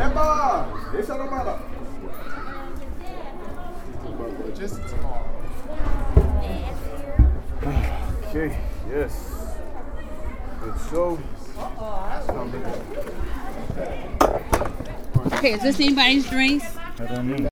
Eba! Deixa ela mala. Just. Okay, yes. Good show. Okay, is this anybody's drinks? I don't know.